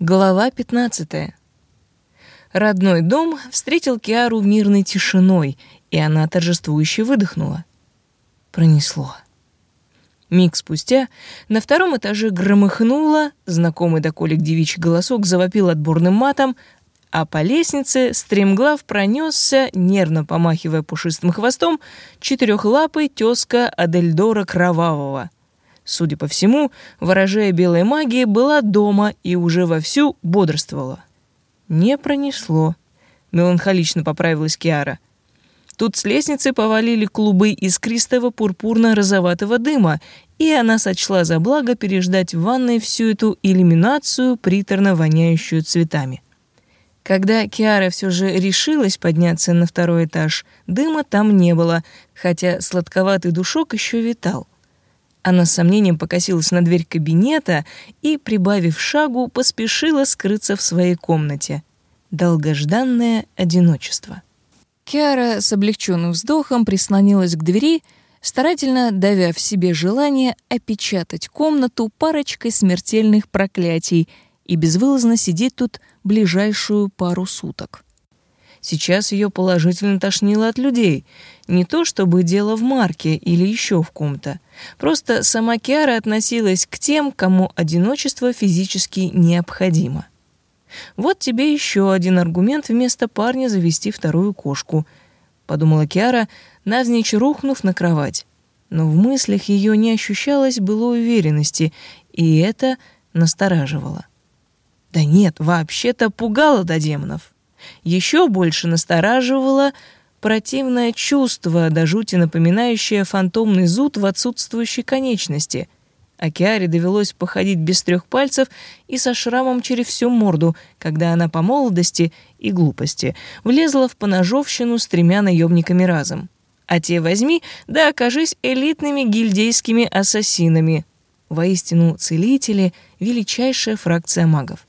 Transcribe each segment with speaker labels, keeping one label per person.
Speaker 1: Глава 15. Родной дом встретил Киару мирной тишиной, и она торжествующе выдохнула. Пронесло. Миг спустя на втором этаже громыхнуло, знакомый до колик девичий голосок завопил отборным матом, а по лестнице стремглав пронесся, нервно помахивая пушистым хвостом, четырехлапый тезка Адельдора Кровавого — судя по всему, ворожея белой магии, была дома и уже вовсю бодрствовала. «Не пронесло», — меланхолично поправилась Киара. Тут с лестницы повалили клубы искристого пурпурно-розоватого дыма, и она сочла за благо переждать в ванной всю эту иллюминацию, приторно воняющую цветами. Когда Киара все же решилась подняться на второй этаж, дыма там не было, хотя сладковатый душок еще витал. Она с сомнением покосилась на дверь кабинета и, прибавив шагу, поспешила скрыться в своей комнате. Долгожданное одиночество. Киара с облегченным вздохом прислонилась к двери, старательно давя в себе желание опечатать комнату парочкой смертельных проклятий и безвылазно сидеть тут ближайшую пару суток. Сейчас ее положительно тошнило от людей. Не то чтобы дело в Марке или еще в ком-то. Просто сама Киара относилась к тем, кому одиночество физически необходимо. Вот тебе еще один аргумент вместо парня завести вторую кошку, подумала Киара, навзничь рухнув на кровать. Но в мыслях ее не ощущалось былой уверенности, и это настораживало. Да нет, вообще-то пугало до демонов. Еще больше настораживало противное чувство, до жути напоминающее фантомный зуд в отсутствующей конечности. А довелось походить без трех пальцев и со шрамом через всю морду, когда она по молодости и глупости влезла в поножовщину с тремя наемниками разом. А те возьми, да окажись элитными гильдейскими ассасинами. Воистину, целители — величайшая фракция магов.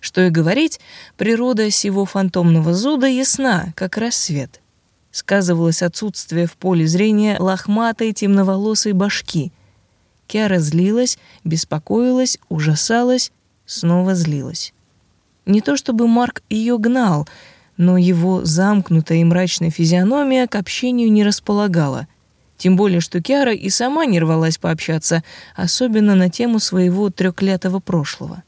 Speaker 1: Что и говорить, природа сего фантомного зуда ясна, как рассвет. Сказывалось отсутствие в поле зрения лохматой темноволосой башки. Киара злилась, беспокоилась, ужасалась, снова злилась. Не то чтобы Марк ее гнал, но его замкнутая и мрачная физиономия к общению не располагала. Тем более, что Киара и сама не рвалась пообщаться, особенно на тему своего трёклятого прошлого.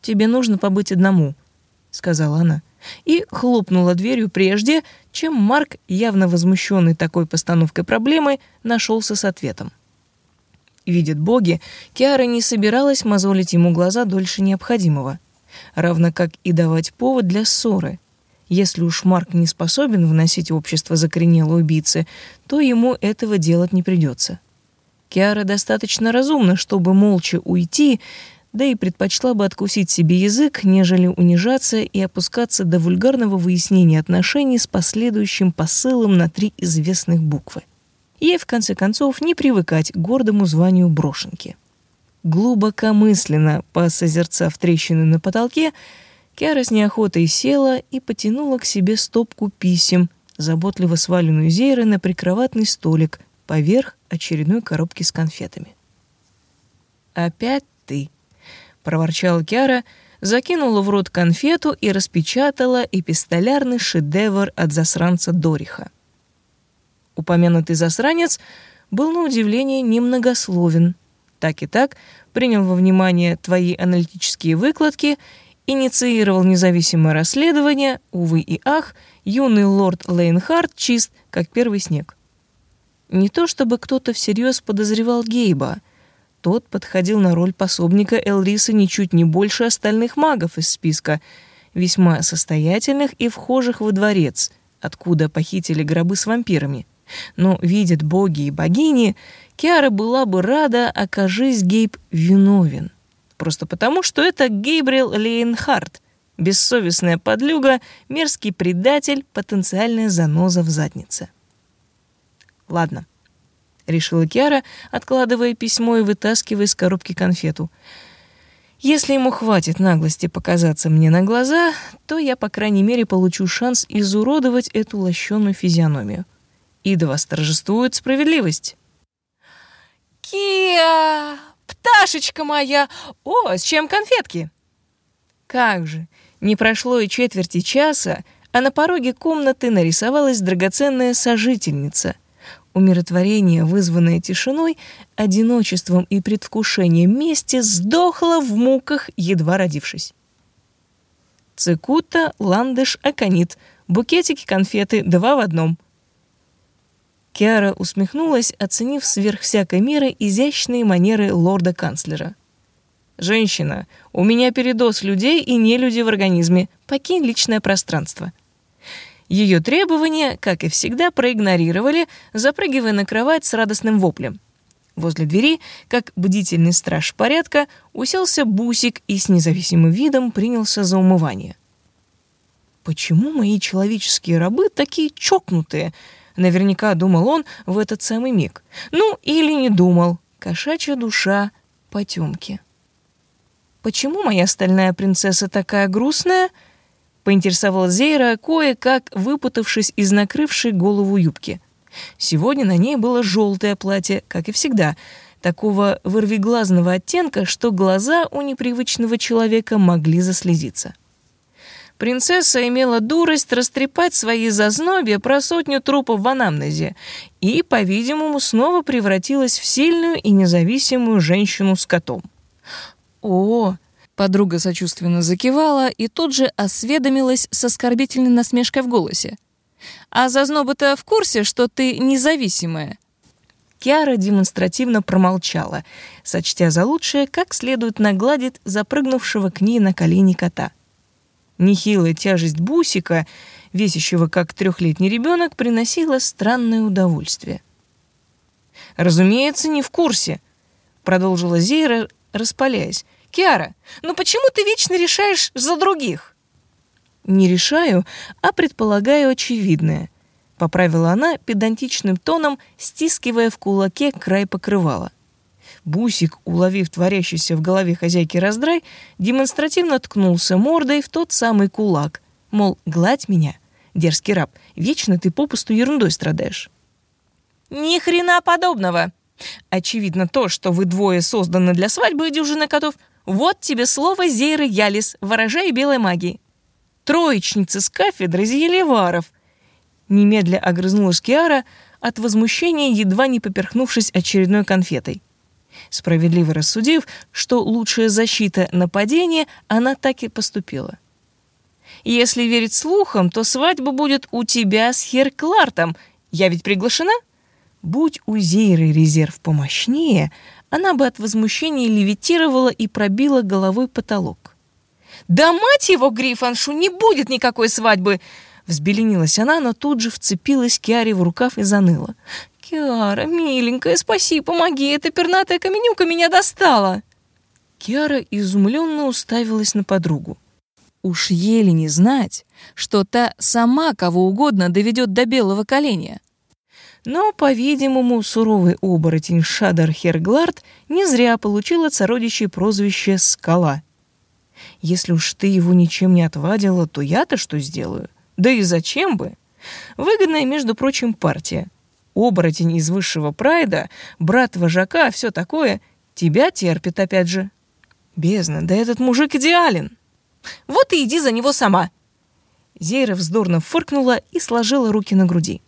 Speaker 1: Тебе нужно побыть одному», — сказала она. И хлопнула дверью прежде, чем Марк, явно возмущенный такой постановкой проблемы, нашелся с ответом. Видят боги, Киара не собиралась мозолить ему глаза дольше необходимого, равно как и давать повод для ссоры. Если уж Марк не способен вносить в общество закоренелой убийцы, то ему этого делать не придется. Киара достаточно разумна, чтобы молча уйти, да и предпочла бы откусить себе язык, нежели унижаться и опускаться до вульгарного выяснения отношений с последующим посылом на три известных буквы. Ей, в конце концов, не привыкать к гордому званию брошенки. Глубокомысленно посозерцав трещины на потолке, Киара с неохотой села и потянула к себе стопку писем, заботливо сваленную Зейры на прикроватный столик поверх очередной коробки с конфетами. «Опять ты», проворчала Киара, закинула в рот конфету и распечатала эпистолярный шедевр от засранца Дориха. Упомянутый засранец был на удивление немногословен. Так и так принял во внимание твои аналитические выкладки, инициировал независимое расследование, увы и ах, юный лорд Лейнхард чист, как первый снег. Не то чтобы кто-то всерьез подозревал Гейба — тот подходил на роль пособника Элриса ничуть не больше остальных магов из списка, весьма состоятельных и вхожих во дворец, откуда похитили гробы с вампирами. Но, видят боги и богини, Киара была бы рада, окажись Гейб виновен. Просто потому, что это Гейбриэл Лейнхарт, бессовестная подлюга, мерзкий предатель, потенциальная заноза в заднице. Ладно, решила Киара, откладывая письмо и вытаскивая из коробки конфету. Если ему хватит наглости показаться мне на глаза, то я, по крайней мере, получу шанс изуродовать эту лощеную физиономию. И да восторжествует справедливость. «Киа! Пташечка моя! О, с чем конфетки?» Как же, не прошло и четверти часа, а на пороге комнаты нарисовалась драгоценная сожительница. Умиротворение, вызванное тишиной, одиночеством и предвкушением мести, сдохло в муках, едва родившись. Цикута, ландыш, аконит, букетики, конфеты, два в одном. Киара усмехнулась, оценив сверх всякой меры изящные манеры лорда-канцлера. «Женщина, у меня передоз людей и не люди в организме. Покинь личное пространство». Ее требования, как и всегда, проигнорировали, запрыгивая на кровать с радостным воплем. Возле двери, как бдительный страж порядка, уселся Бусик и с независимым видом принялся за умывание. «Почему мои человеческие рабы такие чокнутые?» Наверняка думал он в этот самый миг. Ну, или не думал. Кошачья душа потемки. «Почему моя стальная принцесса такая грустная?» Поинтересовалась Зейра, кое-как выпутавшись из накрывшей голову юбки. Сегодня на ней было желтое платье, как и всегда, такого вырвиглазного оттенка, что глаза у непривычного человека могли заслезиться. Принцесса имела дурость растрепать свои зазнобья про сотню трупов в анамнезе и, по-видимому, снова превратилась в сильную и независимую женщину с котом. «О!» — подруга сочувственно закивала и тут же осведомилась с оскорбительной насмешкой в голосе. «А зазноба-то в курсе, что ты независимая?» Киара демонстративно промолчала, сочтя за лучшее, как следует нагладить запрыгнувшего к ней на колени кота. Нехилая тяжесть бусика, весящего как трехлетний ребенок, приносила странное удовольствие. «Разумеется, не в курсе», — продолжила Зейра, распаляясь. «Киара, ну почему ты вечно решаешь за других?» «Не решаю, а предполагаю очевидное», — поправила она педантичным тоном, стискивая в кулаке край покрывала. Бусик, уловив творящийся в голове хозяйки раздрай, демонстративно ткнулся мордой в тот самый кулак. Мол, гладь меня, дерзкий раб, вечно ты попусту ерундой страдаешь. Ни хрена подобного. Очевидно, то, что вы двое созданы для свадьбы и дюжины котов, вот тебе слово Зейры Ялис, ворожа и белой магии. Троечница с кафедры Зелеваров. Немедля огрызнулась Киара, от возмущения едва не поперхнувшись очередной конфетой. Справедливо рассудив, что лучшая защита — нападение, она так и поступила. «Если верить слухам, то свадьба будет у тебя с Херклартом. Я ведь приглашена?» Будь у Зейры резерв помощнее, она бы от возмущения левитировала и пробила головой потолок. «Да мать его, Грифоншу, не будет никакой свадьбы!» Взбеленилась она, но тут же вцепилась Киаре в рукав и заныла. «Киара, миленькая, спаси, помоги, эта пернатая каменюка меня достала!» Киара изумленно уставилась на подругу. Уж еле не знать, что та сама кого угодно доведет до белого коленя. Но, по-видимому, суровый оборотень Шадар Херглард не зря получил от сородичей прозвище «Скала». Если уж ты его ничем не отвадила, то я-то что сделаю? Да и зачем бы? Выгодная, между прочим, партия — оборотень из высшего прайда, брат вожака, все такое, тебя терпит опять же. Бездна, да этот мужик идеален. Вот и иди за него сама. Зейра вздорно фыркнула и сложила руки на груди.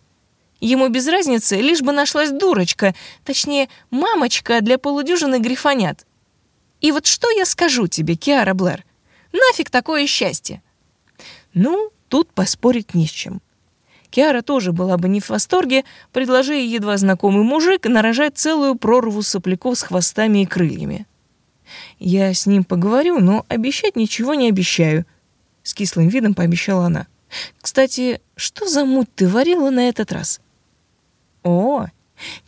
Speaker 1: Ему без разницы, лишь бы нашлась дурочка, точнее, мамочка для полудюжины грифонят. И вот что я скажу тебе, Киара Блэр? Нафиг такое счастье? Ну, тут поспорить не с чем. Киара тоже была бы не в восторге, предложи ей едва знакомый мужик нарожать целую прорву сопляков с хвостами и крыльями. «Я с ним поговорю, но обещать ничего не обещаю», — с кислым видом пообещала она. «Кстати, что за муть ты варила на этот раз?» «О,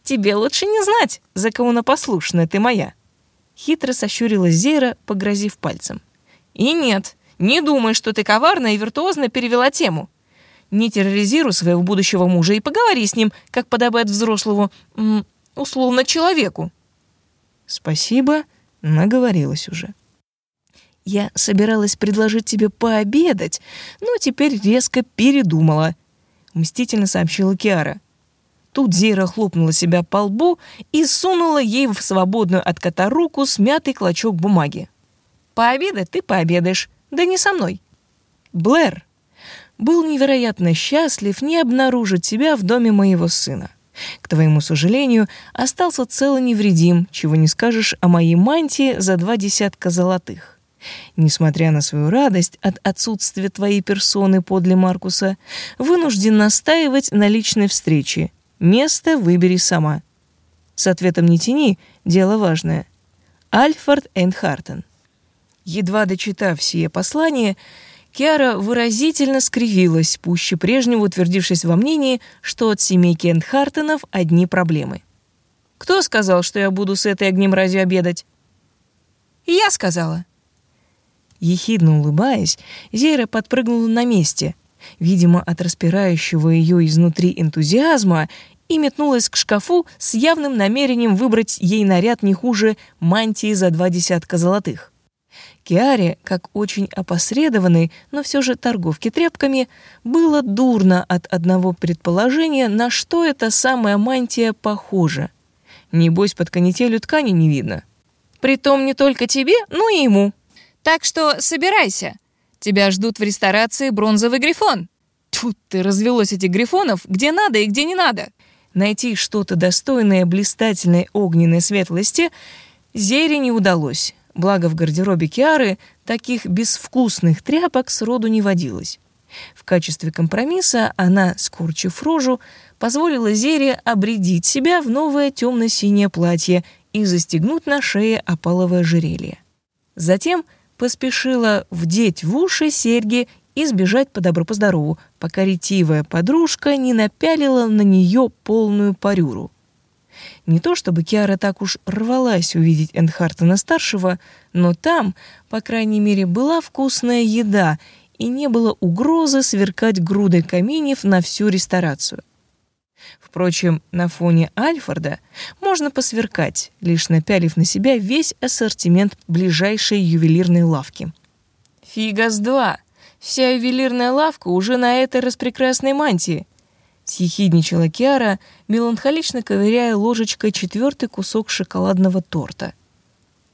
Speaker 1: тебе лучше не знать, за кого напослушная ты моя», — хитро сощурилась Зейра, погрозив пальцем. «И нет, не думай, что ты коварно и виртуозно перевела тему. Не терроризируй своего будущего мужа и поговори с ним, как подобает взрослому, условно, человеку. Спасибо, наговорилась уже. Я собиралась предложить тебе пообедать, но теперь резко передумала, мстительно сообщила Киара. Тут Зейра хлопнула себя по лбу и сунула ей в свободную от кота руку смятый клочок бумаги. «Пообедать ты пообедаешь, Да не со мной. Блэр был невероятно счастлив не обнаружить тебя в доме моего сына. К твоему сожалению, остался цел и невредим, чего не скажешь о моей мантии за два десятка золотых. Несмотря на свою радость от отсутствия твоей персоны подле Маркуса, вынужден настаивать на личной встрече. Место выбери сама. С ответом не тяни, дело важное. Альфред Эндхартен. Едва дочитав сие послание, Киара выразительно скривилась, пуще прежнего утвердившись во мнении, что от семейки Эндхартенов одни проблемы. «Кто сказал, что я буду с этой огнемразью обедать?» «Я сказала». Ехидно улыбаясь, Зейра подпрыгнула на месте, видимо, от распирающего ее изнутри энтузиазма, и метнулась к шкафу с явным намерением выбрать ей наряд не хуже мантии за два десятка золотых. Киаре, как очень опосредованной, но все же торговки тряпками, было дурно от одного предположения, на что эта самая мантия похожа. Небось, под канителью ткани не видно. Притом не только тебе, но и ему. Так что собирайся. Тебя ждут в ресторации «Бронзовый грифон». Тьфу, ты развелось этих грифонов, где надо и где не надо. Найти что-то достойное блистательной огненной светлости Зере не удалось. Благо в гардеробе Киары таких безвкусных тряпок сроду не водилось. В качестве компромисса она, скорчив рожу, позволила Зере обредить себя в новое темно-синее платье и застегнуть на шее опаловое ожерелье. Затем поспешила вдеть в уши серьги и сбежать по добру-поздорову, пока ретивая подружка не напялила на нее полную парюру. Не то чтобы Киара так уж рвалась увидеть Эндхартена-старшего, но там, по крайней мере, была вкусная еда, и не было угрозы сверкать грудой каменьев на всю ресторацию. Впрочем, на фоне Альфорда можно посверкать, лишь напялив на себя весь ассортимент ближайшей ювелирной лавки. Фига с два! Вся ювелирная лавка уже на этой распрекрасной мантии. Съехидничала Киара, меланхолично ковыряя ложечкой четвертый кусок шоколадного торта.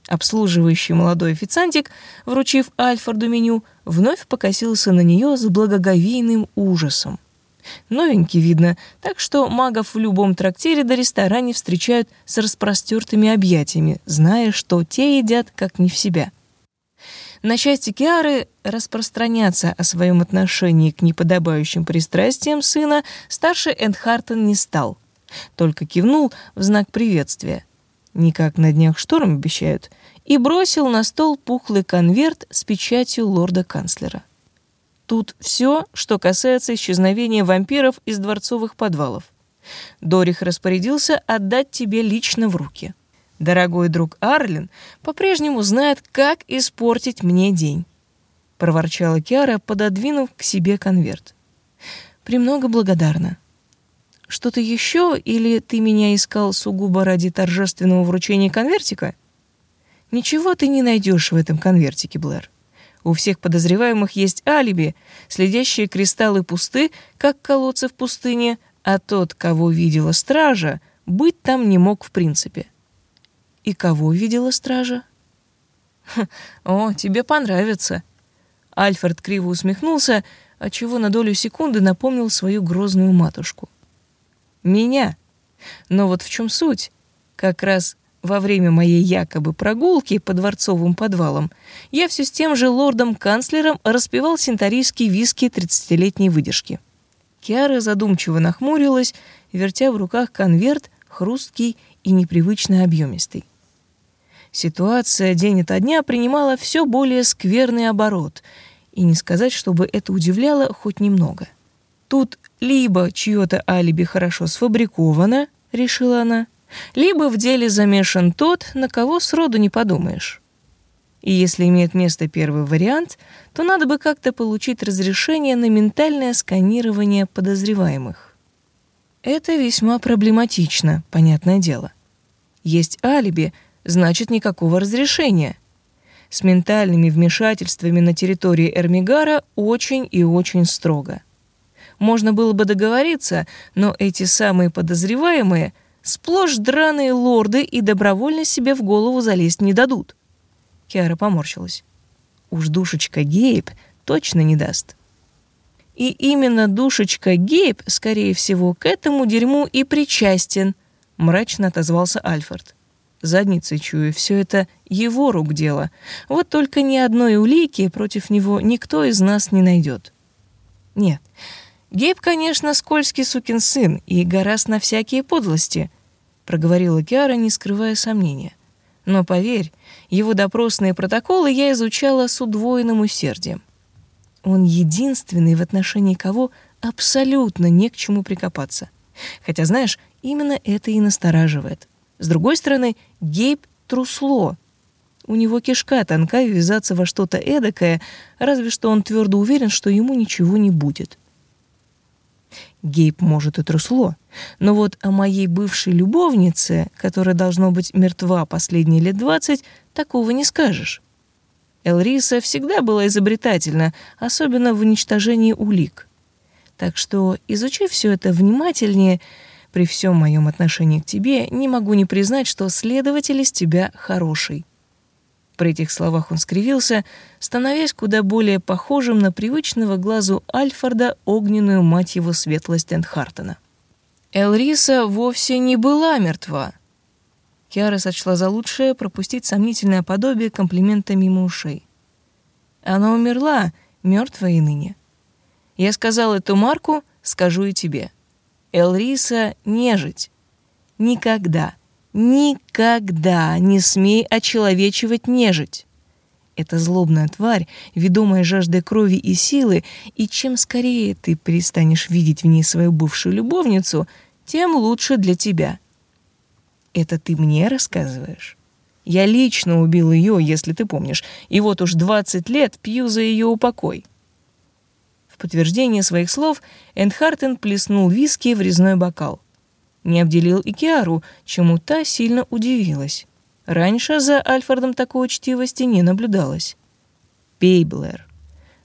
Speaker 1: Обслуживающий молодой официантик, вручив Альфорду меню, вновь покосился на нее с благоговейным ужасом. Новенький видно, так что магов в любом трактире до ресторане встречают с распростертыми объятиями, зная, что те едят как не в себя. На счастье Киары распространяться о своем отношении к неподобающим пристрастиям сына старший Эндхартен не стал, только кивнул в знак приветствия. Никак на днях шторм обещают, и бросил на стол пухлый конверт с печатью лорда-канцлера. Тут все, что касается исчезновения вампиров из дворцовых подвалов. Дорих распорядился отдать тебе лично в руки. Дорогой друг Арлин по-прежнему знает, как испортить мне день. Проворчала Киара, пододвинув к себе конверт. Премного благодарна. Что-то еще, или ты меня искал сугубо ради торжественного вручения конвертика? Ничего ты не найдешь в этом конвертике, Блэр. У всех подозреваемых есть алиби, следящие кристаллы пусты, как колодцы в пустыне, а тот, кого видела стража, быть там не мог в принципе. И кого видела стража? О, тебе понравится. Альфред криво усмехнулся, отчего на долю секунды напомнил свою грозную матушку. Меня. Но вот в чем суть? Как раз во время моей якобы прогулки по дворцовым подвалам я все с тем же лордом-канцлером распевал синтарийские виски тридцатилетней выдержки. Киара задумчиво нахмурилась, вертя в руках конверт, хрусткий и непривычно объемистый. Ситуация день ото дня принимала все более скверный оборот, и не сказать, чтобы это удивляло хоть немного. Тут либо чье-то алиби хорошо сфабриковано, решила она, либо в деле замешан тот, на кого сроду не подумаешь. И если имеет место первый вариант, то надо бы как-то получить разрешение на ментальное сканирование подозреваемых. Это весьма проблематично, понятное дело. Есть алиби — значит никакого разрешения. С ментальными вмешательствами на территории Эрмигара очень и очень строго. Можно было бы договориться, но эти самые подозреваемые сплошь драные лорды и добровольно себе в голову залезть не дадут. Киара поморщилась. уж душечка Гейб точно не даст. И именно душечка Гейб, скорее всего, к этому дерьму и причастен, мрачно отозвался Альфред. Задницей чую, все это его рук дело. Вот только ни одной улики против него никто из нас не найдет. Нет, Гейб, конечно, скользкий сукин сын и гораст на всякие подлости, проговорила Киара, не скрывая сомнения. Но поверь, его допросные протоколы я изучала с удвоенным усердием. Он единственный, в отношении кого абсолютно не к чему прикопаться. Хотя, знаешь, именно это и настораживает. С другой стороны, Гейб трусло. У него кишка тонка ввязаться во что-то эдакое, разве что он твердо уверен, что ему ничего не будет. Гейб, может, и трусло, но вот о моей бывшей любовнице, которая должно быть мертва последние лет двадцать, такого не скажешь. Элриса всегда была изобретательна, особенно в уничтожении улик. Так что, изучив все это внимательнее, при всем моем отношении к тебе, не могу не признать, что следователь из тебя хороший. При этих словах он скривился, становясь куда более похожим на привычного глазу Альфорда огненную мать его светлость Эндхартена. Элриса вовсе не была мертва. Киара сочла за лучшее пропустить сомнительное подобие комплимента мимо ушей. Она умерла, мертвая и ныне. Я сказал эту Марку, скажу и тебе. Элриса — нежить. Никогда, никогда не смей очеловечивать нежить. Это злобная тварь, ведомая жаждой крови и силы, и чем скорее ты перестанешь видеть в ней свою бывшую любовницу, тем лучше для тебя. Это ты мне рассказываешь? Я лично убил ее, если ты помнишь, и вот уж двадцать лет пью за ее упокой подтверждение своих слов Эндхартен плеснул виски в резной бокал. Не обделил и Киару, чему та сильно удивилась. Раньше за Альфредом такой учтивости не наблюдалось. «Пей, Блэр.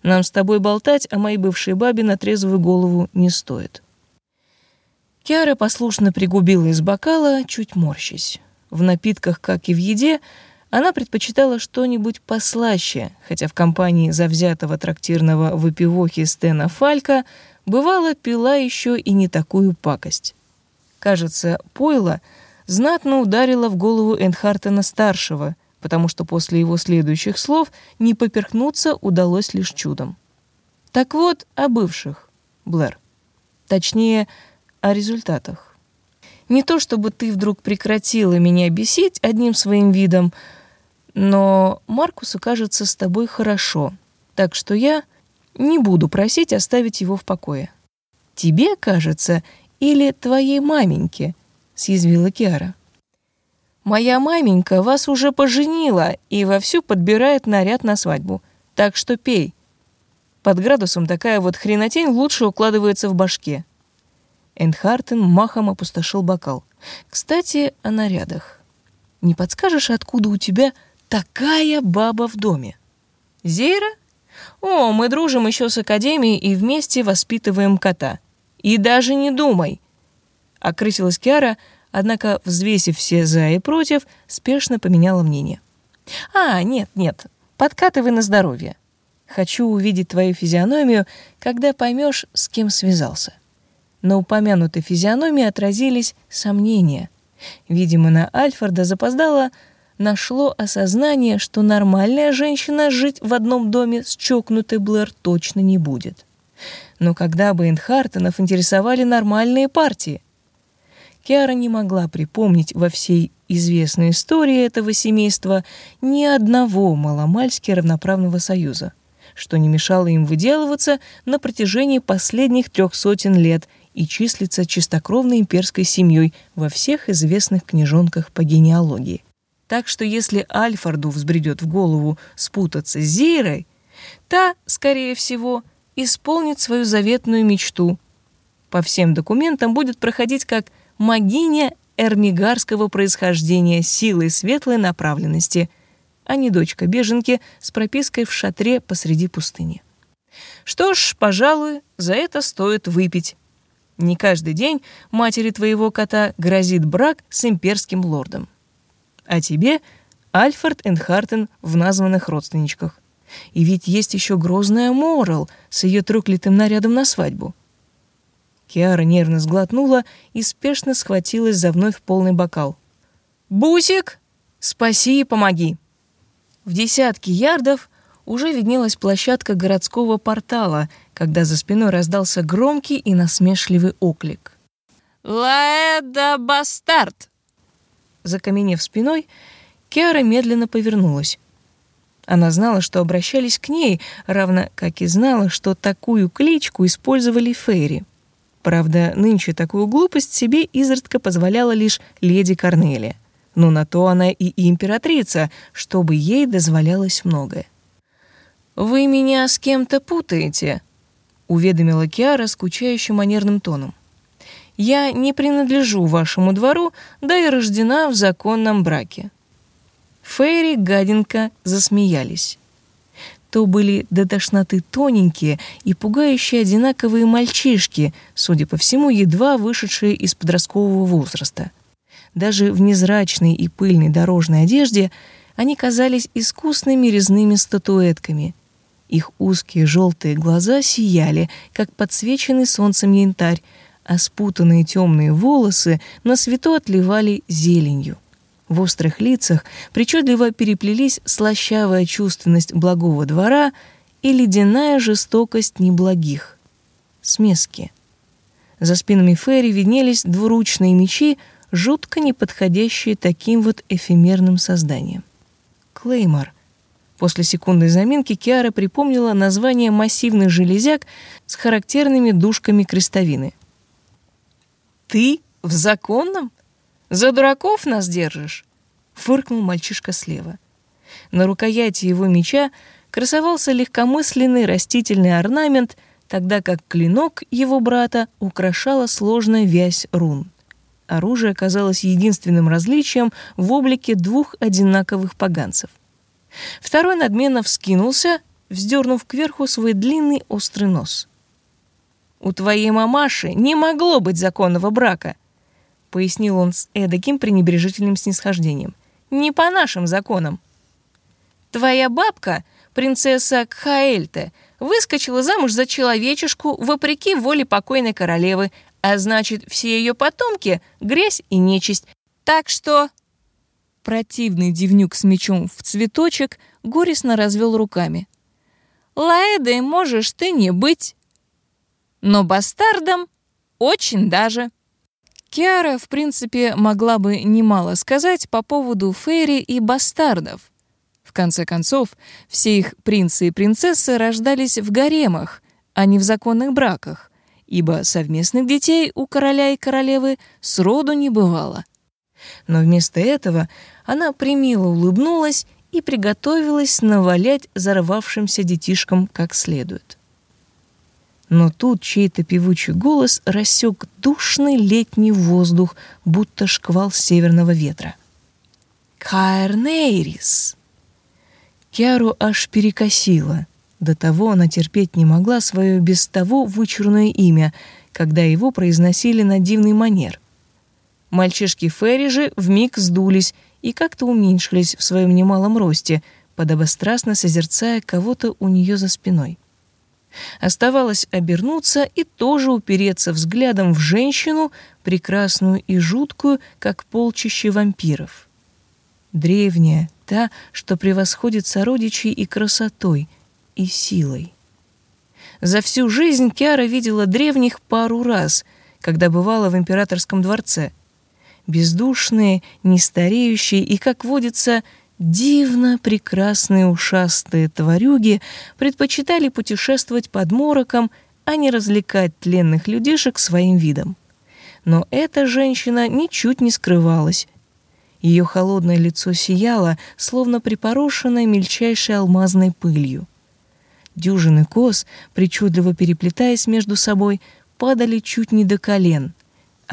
Speaker 1: Нам с тобой болтать о моей бывшей бабе на трезвую голову не стоит». Киара послушно пригубила из бокала, чуть морщась. В напитках, как и в еде, она предпочитала что-нибудь послаще, хотя в компании завзятого трактирного выпивохи Стена Фалька бывало пила еще и не такую пакость. Кажется, пойло знатно ударило в голову Энхартена-старшего, потому что после его следующих слов не поперхнуться удалось лишь чудом. Так вот, о бывших, Блэр. Точнее, о результатах. Не то чтобы ты вдруг прекратила меня бесить одним своим видом, но Маркусу кажется с тобой хорошо, так что я не буду просить оставить его в покое. Тебе кажется или твоей маменьке, съязвила Киара. Моя маменька вас уже поженила и вовсю подбирает наряд на свадьбу, так что пей. Под градусом такая вот хренотень лучше укладывается в башке. Эндхартен махом опустошил бокал. Кстати, о нарядах. Не подскажешь, откуда у тебя такая баба в доме. Зейра? О, мы дружим еще с академией и вместе воспитываем кота. И даже не думай. Окрысилась Киара, однако, взвесив все за и против, спешно поменяла мнение. А, нет, нет, подкатывай на здоровье. Хочу увидеть твою физиономию, когда поймешь, с кем связался. На упомянутой физиономии отразились сомнения. Видимо, на Альфорда запоздала нашло осознание, что нормальная женщина жить в одном доме с чокнутой Блэр точно не будет. Но когда бы Энхартенов интересовали нормальные партии? Киара не могла припомнить во всей известной истории этого семейства ни одного маломальски равноправного союза, что не мешало им выделываться на протяжении последних трех сотен лет и числиться чистокровной имперской семьей во всех известных книжонках по генеалогии. Так что если Альфорду взбредет в голову спутаться с Зейрой, та, скорее всего, исполнит свою заветную мечту. По всем документам будет проходить как магиня эрмигарского происхождения силой светлой направленности, а не дочка беженки с пропиской в шатре посреди пустыни. Что ж, пожалуй, за это стоит выпить. Не каждый день матери твоего кота грозит брак с имперским лордом а тебе Альфред Энхартен в названных родственничках. И ведь есть еще грозная Морал с ее трёклятым нарядом на свадьбу. Киара нервно сглотнула и спешно схватилась за вновь полный бокал. «Бусик, спаси и помоги!» В десятки ярдов уже виднелась площадка городского портала, когда за спиной раздался громкий и насмешливый оклик. «Лаэда Бастард!» Закаменев спиной, Киара медленно повернулась. Она знала, что обращались к ней, равно как и знала, что такую кличку использовали Фейри. Правда, нынче такую глупость себе изредка позволяла лишь леди Корнелия. Но на то она и императрица, чтобы ей дозволялось многое. «Вы меня с кем-то путаете», — уведомила Киара скучающим манерным тоном. «Я не принадлежу вашему двору, да и рождена в законном браке». Фейри гаденько засмеялись. То были до тошноты тоненькие и пугающие одинаковые мальчишки, судя по всему, едва вышедшие из подросткового возраста. Даже в незрачной и пыльной дорожной одежде они казались искусными резными статуэтками — их узкие желтые глаза сияли, как подсвеченный солнцем янтарь, а спутанные темные волосы на свету отливали зеленью. В острых лицах причудливо переплелись слащавая чувственность благого двора и ледяная жестокость неблагих. Смески. За спинами Ферри виднелись двуручные мечи, жутко не подходящие таким вот эфемерным созданиям. Клеймор — После секундной заминки Киара припомнила название массивных железяк с характерными дужками крестовины. «Ты в законном? За дураков нас держишь?» — фыркнул мальчишка слева. На рукояти его меча красовался легкомысленный растительный орнамент, тогда как клинок его брата украшала сложная вязь рун. Оружие оказалось единственным различием в облике двух одинаковых поганцев — Второй надменно вскинулся, вздернув кверху свой длинный острый нос. «У твоей мамаши не могло быть законного брака», — пояснил он с эдаким пренебрежительным снисхождением. «Не по нашим законам. Твоя бабка, принцесса Кхаэльте, выскочила замуж за человечешку вопреки воле покойной королевы, а значит, все ее потомки — грязь и нечисть. Так что Противный дивнюк с мечом в цветочек горестно развел руками. «Лаэдой можешь ты не быть, но бастардом очень даже». Киара, в принципе, могла бы немало сказать по поводу Фейри и бастардов. В конце концов, все их принцы и принцессы рождались в гаремах, а не в законных браках, ибо совместных детей у короля и королевы сроду не бывало. Но вместо этого она примило улыбнулась и приготовилась навалять зарвавшимся детишкам как следует. Но тут чей-то певучий голос рассек душный летний воздух, будто шквал северного ветра. «Каэрнейрис!» Киару аж перекосила. До того она терпеть не могла свое без того вычурное имя, когда его произносили на дивный манер. Мальчишки Ферри же вмиг сдулись и как-то уменьшились в своем немалом росте, подобострастно созерцая кого-то у нее за спиной. Оставалось обернуться и тоже упереться взглядом в женщину, прекрасную и жуткую, как полчище вампиров. Древняя, та, что превосходит сородичей и красотой, и силой. За всю жизнь Киара видела древних пару раз, когда бывала в императорском дворце — бездушные, нестареющие и, как водится, дивно прекрасные ушастые тварюги предпочитали путешествовать под мороком, а не развлекать тленных людишек своим видом. Но эта женщина ничуть не скрывалась. Ее холодное лицо сияло, словно припорошенное мельчайшей алмазной пылью. Дюжины коз, причудливо переплетаясь между собой, падали чуть не до колен —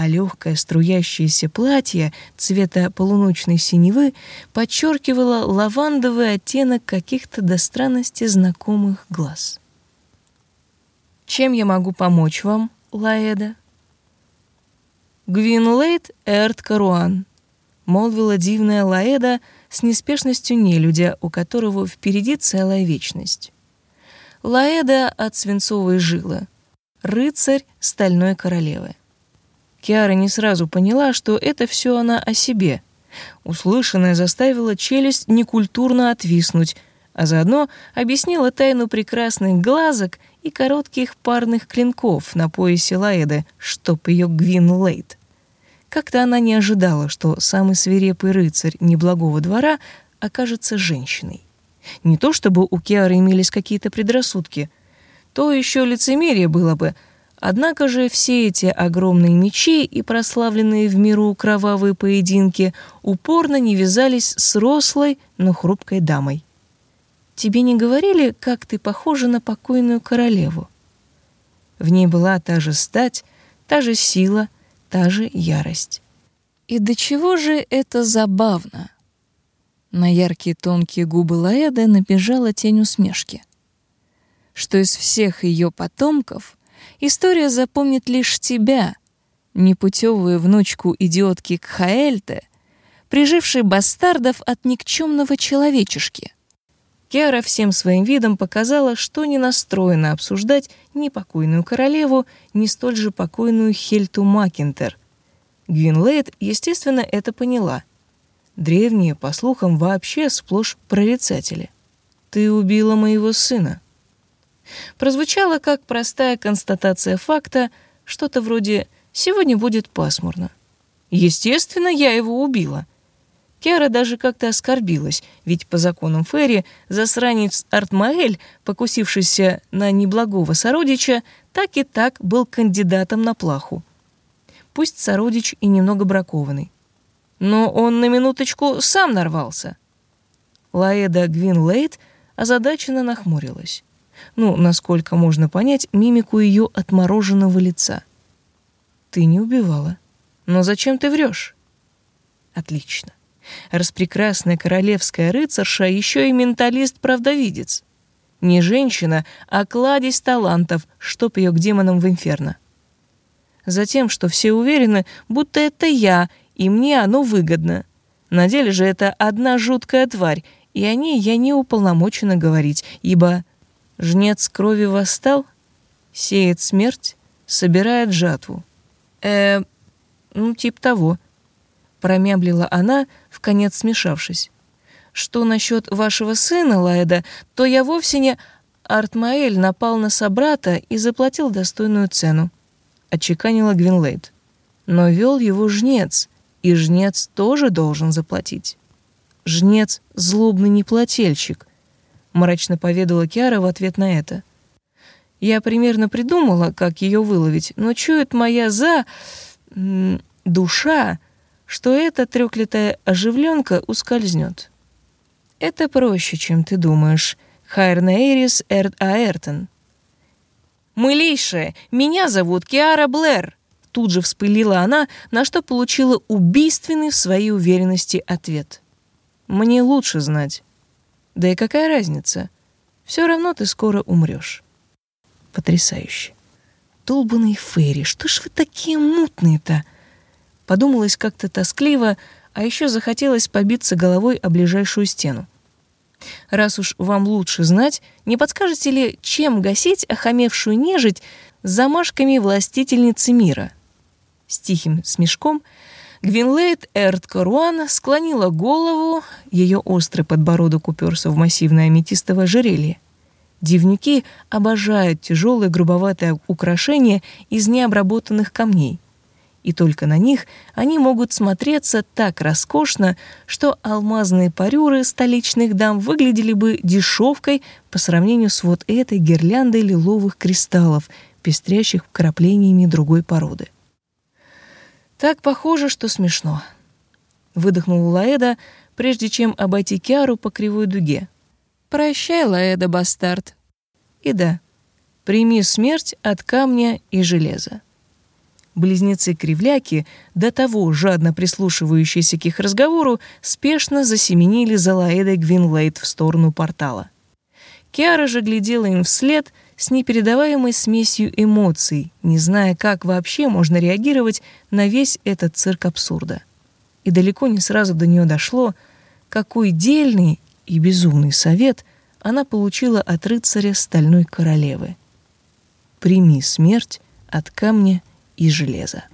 Speaker 1: а легкое струящееся платье цвета полуночной синевы подчеркивало лавандовый оттенок каких-то до странности знакомых глаз. «Чем я могу помочь вам, Лаэда?» «Гвинлейт Эрт Каруан», — молвила дивная Лаэда, с неспешностью нелюдя, у которого впереди целая вечность. Лаэда от свинцовой жилы, рыцарь стальной королевы. Киара не сразу поняла, что это все она о себе. Услышанное заставило челюсть некультурно отвиснуть, а заодно объяснила тайну прекрасных глазок и коротких парных клинков на поясе Лаэды, чтоб ее Гвин Лейт. Как-то она не ожидала, что самый свирепый рыцарь неблагого двора окажется женщиной. Не то чтобы у Киары имелись какие-то предрассудки, то еще лицемерие было бы, однако же все эти огромные мечи и прославленные в миру кровавые поединки упорно не вязались с рослой, но хрупкой дамой. «Тебе не говорили, как ты похожа на покойную королеву?» В ней была та же стать, та же сила — та же ярость. И до чего же это забавно? На яркие тонкие губы Лаэды набежала тень усмешки. Что из всех ее потомков история запомнит лишь тебя, непутевую внучку идиотки Кхаэльте, прижившей бастардов от никчемного человечешки. Киара всем своим видом показала, что не настроена обсуждать ни покойную королеву, ни столь же покойную Хельту Макинтер. Гвинлейд, естественно, это поняла. Древние, по слухам, вообще сплошь прорицатели. «Ты убила моего сына». Прозвучало как простая констатация факта, что-то вроде «сегодня будет пасмурно». Естественно, я его убила. Киара даже как-то оскорбилась, ведь по законам Ферри засранец Артмаэль, покусившийся на неблагого сородича, так и так был кандидатом на плаху. Пусть сородич и немного бракованный. Но он на минуточку сам нарвался. Лаэда Гвинлейт озадаченно нахмурилась. Ну, насколько можно понять мимику ее отмороженного лица. «Ты не убивала. Но зачем ты врешь?» «Отлично. Распрекрасная королевская рыцарша еще и менталист-правдовидец. Не женщина, а кладезь талантов, чтоб ее к демонам в инферно. Затем, что все уверены, будто это я, и мне оно выгодно. На деле же это одна жуткая тварь, и о ней я не уполномочена говорить, ибо жнец крови восстал, сеет смерть, собирает жатву. Э, ну, тип того — промямлила она, в конец смешавшись. Что насчет вашего сына, Лайда, то я вовсе не... Артмаэль напал на собрата и заплатил достойную цену, отчеканила Гвинлейд. Но вел его жнец, и жнец тоже должен заплатить. Жнец — злобный неплательщик, мрачно поведала Киара в ответ на это. Я примерно придумала, как ее выловить, но чует моя за... душа, что эта трёклятая оживленка ускользнет. Это проще, чем ты думаешь, Хайрнейрис Эрд Аэртон. «Мылейшая, меня зовут Киара Блэр!» Тут же вспылила она, на что получила убийственный в своей уверенности ответ. «Мне лучше знать. Да и какая разница? Все равно ты скоро умрешь. Потрясающе. Долбаные фейри, что ж вы такие мутные-то? Подумалось как-то тоскливо, а еще захотелось побиться головой о ближайшую стену. Раз уж вам лучше знать, не подскажете ли, чем гасить охамевшую нежить замашками властительницы мира? С тихим смешком Гвинлейт Эрт Коруан склонила голову, ее острый подбородок уперся в массивное аметистовое ожерелье. Дивники обожают тяжелые грубоватые украшения из необработанных камней — и только на них они могут смотреться так роскошно, что алмазные парюры столичных дам выглядели бы дешевкой по сравнению с вот этой гирляндой лиловых кристаллов, пестрящих вкраплениями другой породы. Так похоже, что смешно. Выдохнул Лаэда, прежде чем обойти Киару по кривой дуге. «Прощай, Лаэда, бастард». И да, прими смерть от камня и железа. Близнецы-кривляки, до того жадно прислушивающиеся к их разговору, спешно засеменили за Лаэдой Гвинлейт в сторону портала. Киара же глядела им вслед с непередаваемой смесью эмоций, не зная, как вообще можно реагировать на весь этот цирк абсурда. И далеко не сразу до нее дошло, какой дельный и безумный совет она получила от рыцаря Стальной Королевы. «Прими смерть от камня и железа».